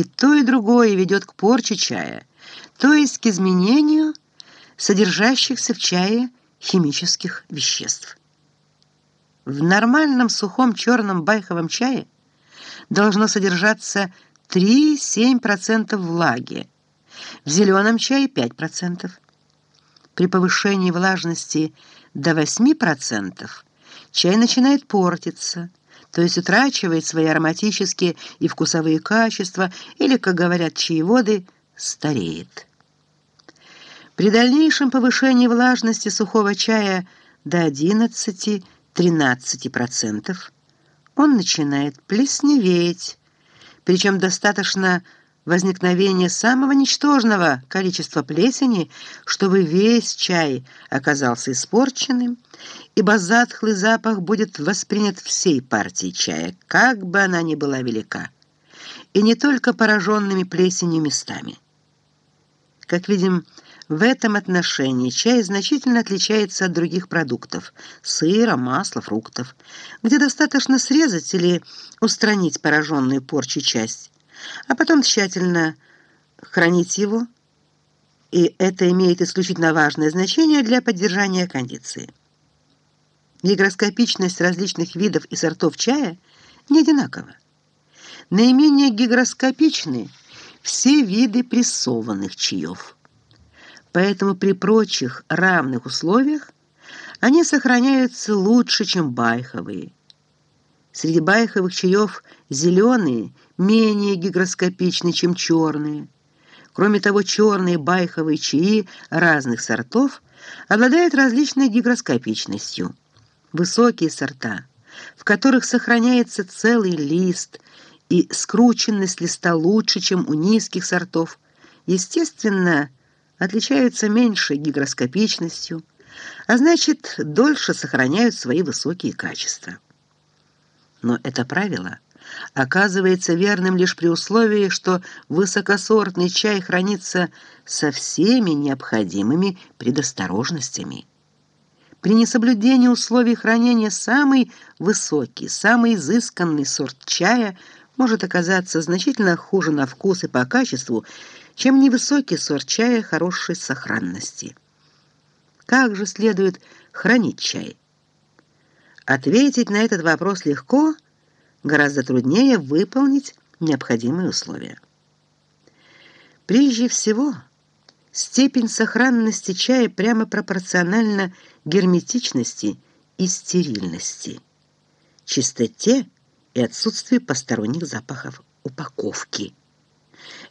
И то, и другое ведет к порче чая, то есть к изменению содержащихся в чае химических веществ. В нормальном сухом черном байховом чае должно содержаться 3-7% влаги, в зеленом чае 5%. При повышении влажности до 8% чай начинает портиться, то есть утрачивает свои ароматические и вкусовые качества, или, как говорят чаеводы, стареет. При дальнейшем повышении влажности сухого чая до 11-13% он начинает плесневеть, причем достаточно возникновения самого ничтожного количества плесени, чтобы весь чай оказался испорченным, ибо затхлый запах будет воспринят всей партией чая, как бы она ни была велика, и не только пораженными плесенью местами. Как видим, в этом отношении чай значительно отличается от других продуктов – сыра, масла, фруктов, где достаточно срезать или устранить пораженную порчу часть, а потом тщательно хранить его, и это имеет исключительно важное значение для поддержания кондиции. Гигроскопичность различных видов и сортов чая не одинакова. Наименее гигроскопичны все виды прессованных чаев. Поэтому при прочих равных условиях они сохраняются лучше, чем байховые. Среди байховых чаев зеленые менее гигроскопичны, чем черные. Кроме того, черные байховые чаи разных сортов обладают различной гигроскопичностью. Высокие сорта, в которых сохраняется целый лист и скрученность листа лучше, чем у низких сортов, естественно, отличаются меньшей гигроскопичностью, а значит, дольше сохраняют свои высокие качества. Но это правило оказывается верным лишь при условии, что высокосортный чай хранится со всеми необходимыми предосторожностями. При несоблюдении условий хранения самый высокий, самый изысканный сорт чая может оказаться значительно хуже на вкус и по качеству, чем невысокий сорт чая хорошей сохранности. Как же следует хранить чай? Ответить на этот вопрос легко, гораздо труднее выполнить необходимые условия. Прежде всего, степень сохранности чая прямо пропорциональна герметичности и стерильности, чистоте и отсутствию посторонних запахов упаковки.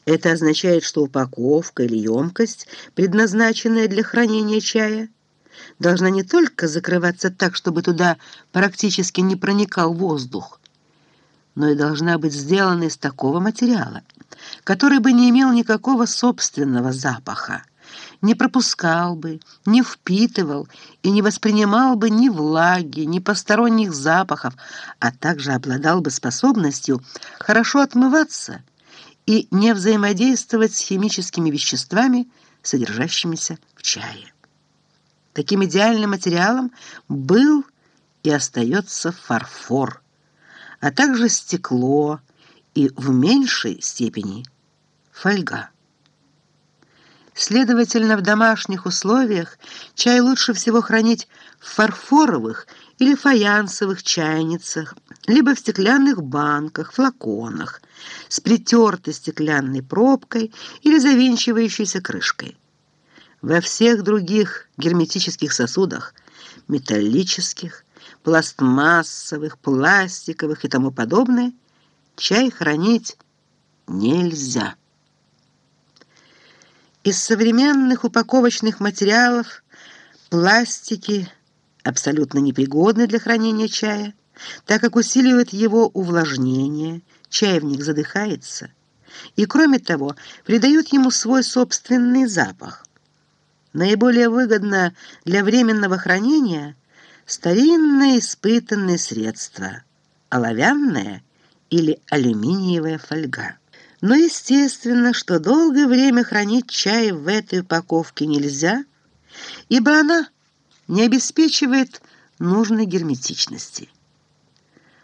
Это означает, что упаковка или емкость, предназначенная для хранения чая, должна не только закрываться так, чтобы туда практически не проникал воздух, но и должна быть сделана из такого материала, который бы не имел никакого собственного запаха, не пропускал бы, не впитывал и не воспринимал бы ни влаги, ни посторонних запахов, а также обладал бы способностью хорошо отмываться и не взаимодействовать с химическими веществами, содержащимися в чае. Таким идеальным материалом был и остается фарфор, а также стекло и в меньшей степени фольга. Следовательно, в домашних условиях чай лучше всего хранить в фарфоровых или фаянсовых чайницах, либо в стеклянных банках, флаконах с притертой стеклянной пробкой или завинчивающейся крышкой. Во всех других герметических сосудах, металлических, пластмассовых, пластиковых и тому подобное, чай хранить нельзя. Из современных упаковочных материалов пластики абсолютно непригодны для хранения чая, так как усиливают его увлажнение, чай задыхается, и, кроме того, придают ему свой собственный запах. Наиболее выгодно для временного хранения старинные испытанные средства – оловянная или алюминиевая фольга. Но естественно, что долгое время хранить чай в этой упаковке нельзя, ибо она не обеспечивает нужной герметичности.